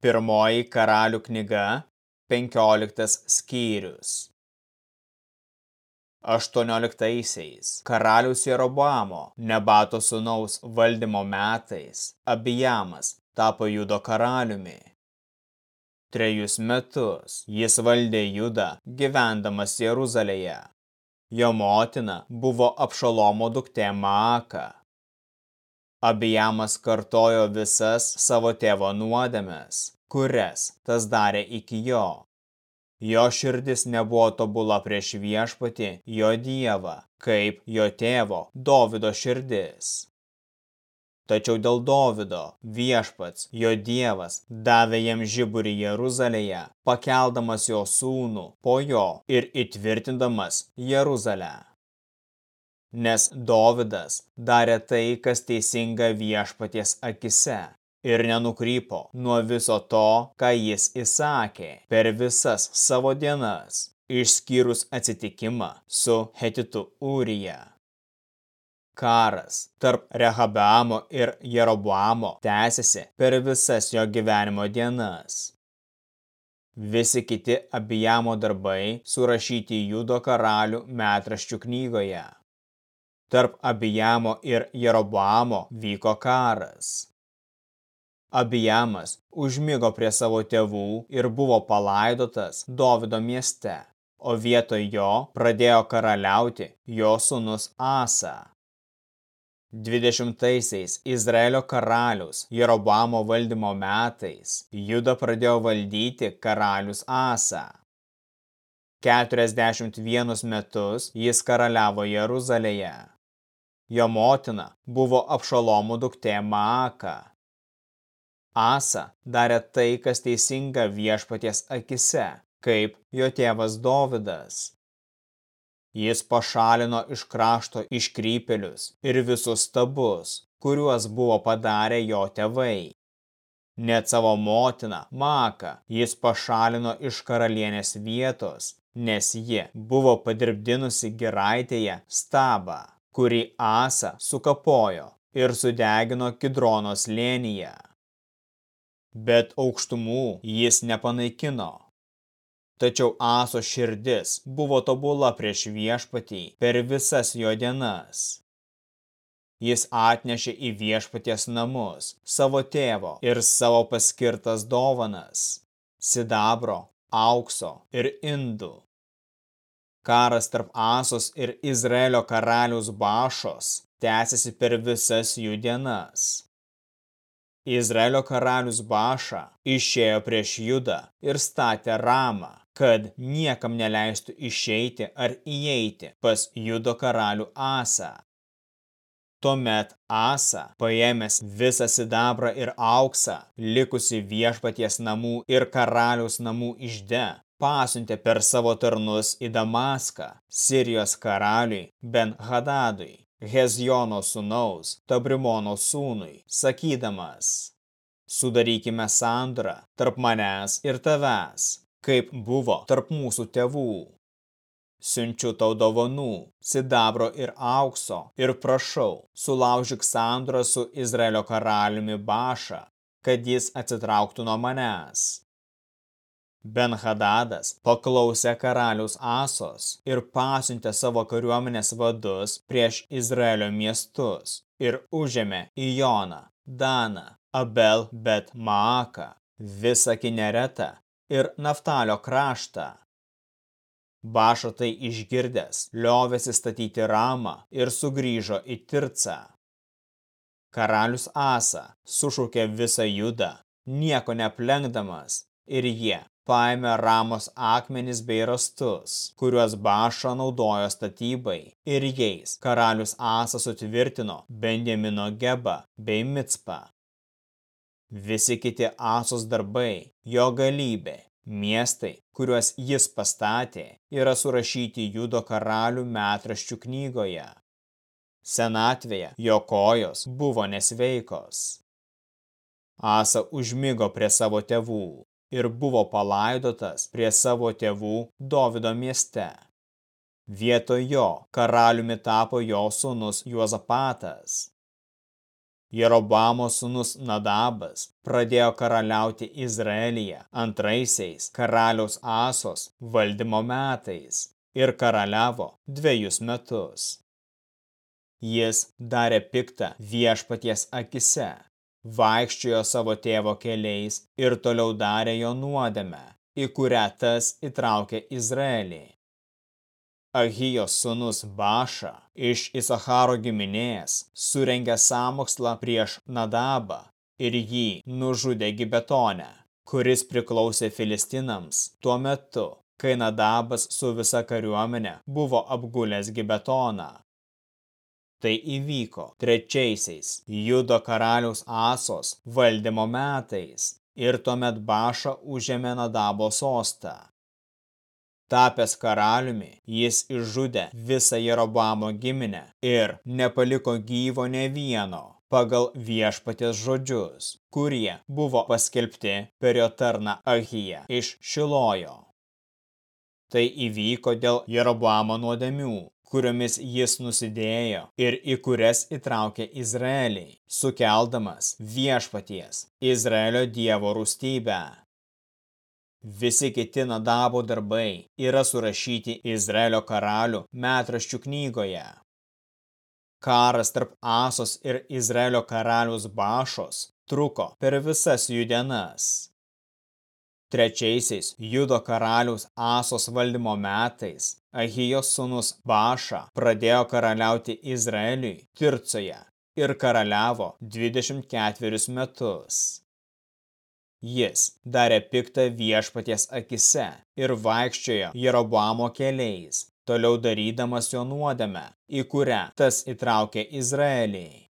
Pirmoji karalių knyga, 15 skyrius. 18-aisiais karalius Jeroboamo, Nebato sūnaus valdymo metais, Abijamas tapo Judo karaliumi. Trejus metus jis valdė Judą, gyvendamas Jeruzalėje. Jo motina buvo Apšalomo duktė Maaka. Abijamas kartojo visas savo tėvo nuodėmes, kurias tas darė iki jo. Jo širdis nebuvo tobula prieš viešpatį, jo dievą, kaip jo tėvo Dovido širdis. Tačiau dėl Dovido viešpats, jo dievas, davė jam žiburį Jeruzalėje, pakeldamas jo sūnų po jo ir įtvirtindamas Jeruzalę nes Dovidas darė tai, kas teisinga viešpaties akise ir nenukrypo nuo viso to, ką jis įsakė per visas savo dienas, išskyrus atsitikimą su Hetitu Urija. Karas tarp Rehabeamo ir Jeroboamo tęsiasi per visas jo gyvenimo dienas. Visi kiti abijamo darbai surašyti Judo karalių metraščių knygoje. Tarp Abijamo ir Jeroboamo vyko karas. Abijamas užmigo prie savo tėvų ir buvo palaidotas Dovido mieste, o vietoj jo pradėjo karaliauti jo sūnus Asa. 20-aisiais Izraelio karalius Jerobamo valdymo metais Juda pradėjo valdyti karalius Asa. 41 metus jis karaliavo Jeruzalėje. Jo motina buvo Apšalomo duktė Maaka. Asa darė tai, kas teisinga viešpaties akise, kaip jo tėvas Dovidas. Jis pašalino iš krašto iškrypelius ir visus stabus, kuriuos buvo padarę jo tėvai. Net savo motiną, Maką, jis pašalino iš karalienės vietos, nes ji buvo padirbdinusi giraitėje stabą kurį Asa sukapojo ir sudegino Kidrono slėnyje. Bet aukštumų jis nepanaikino. Tačiau Aso širdis buvo tobula prieš viešpatį per visas jo dienas. Jis atnešė į viešpaties namus savo tėvo ir savo paskirtas dovanas – sidabro, aukso ir indų Karas tarp Asos ir Izraelio karalius Bašos tęsiasi per visas jų dienas. Izraelio karalius Baša išėjo prieš Judą ir statė Ramą, kad niekam neleistų išeiti ar įeiti pas Judo karalių Asą. Tuomet Asa, paėmęs visą sidabrą ir auksą, likusi viešpaties namų ir karaliaus namų išde, pasiuntė per savo tarnus į Damaską, Sirijos karaliui Ben Hadadui, Hezjono sūnaus, Tabrimono sūnui, sakydamas, sudarykime sandrą tarp manęs ir tavęs, kaip buvo tarp mūsų tėvų. Siunčiu tau dovanų, sidabro ir aukso, ir prašau, sulaužyk sandrą su Izraelio karaliumi Baša, kad jis atsitrauktų nuo manęs. Ben-Hadadas paklausė karalius Asos ir pasiuntė savo kariuomenės vadus prieš Izraelio miestus ir užėmė Ijoną, Daną, Abel bet Maaką, visą Kineretą ir Naftalio kraštą. Bašo tai išgirdęs, liovėsi statyti Ramą ir sugrįžo į Tircą. Karalius Asa sušaukė visą judą, nieko neplenkdamas, ir jie paėmė Ramos akmenis bei rastus, kuriuos Baša naudojo statybai, ir jais karalius Asas sutvirtino Benjamino gebą bei Micpą. Visi kiti Asos darbai, jo galybė, miestai, kuriuos jis pastatė, yra surašyti Judo karalių metraščių knygoje. Senatvėje jo kojos buvo nesveikos. Asa užmigo prie savo tėvų ir buvo palaidotas prie savo tėvų Dovido mieste. Vietoj jo karaliumi tapo jo sūnus Juozapatas. Jerobamo sūnus Nadabas pradėjo karaliauti Izraelyje antraisiais karaliaus Asos valdymo metais ir karaliavo dviejus metus. Jis darė piktą viešpaties akise, vaikščiojo savo tėvo keliais ir toliau darė jo nuodėmę, į kurią tas įtraukė Izraelį. Ahijos sūnus Baša iš Isacharo giminės surengė samokslą prieš Nadabą ir jį nužudė Gibetone, kuris priklausė Filistinams tuo metu, kai Nadabas su visa kariuomenė buvo apgulęs Gibetoną. Tai įvyko trečiaisiais Judo karaliaus Asos valdymo metais ir tuomet Baša užėmė Nadabo sostą. Tapęs karaliumi, jis išžudė visą Jerobamo giminę ir nepaliko gyvo ne vieno pagal viešpatės žodžius, kurie buvo paskelbti per jo tarną Ahiją iš Šilojo. Tai įvyko dėl Jerobamo nuodėmių, kuriomis jis nusidėjo ir į kurias įtraukė Izraelį, sukeldamas viešpaties Izraelio dievo rūstybę. Visi kiti Nadabo darbai yra surašyti Izraelio karalių metraščių knygoje. Karas tarp Asos ir Izraelio karalius Bašos truko per visas jų dienas. Trečiaisiais Judo karaliaus Asos valdymo metais Ahijos sūnus Baša pradėjo karaliauti Izraeliui Tircoje ir karaliavo 24 metus. Jis darė piktą viešpaties akise ir vaikščiojo Jeroboamo keliais, toliau darydamas jo nuodėmę, į kurią tas įtraukė Izraelį.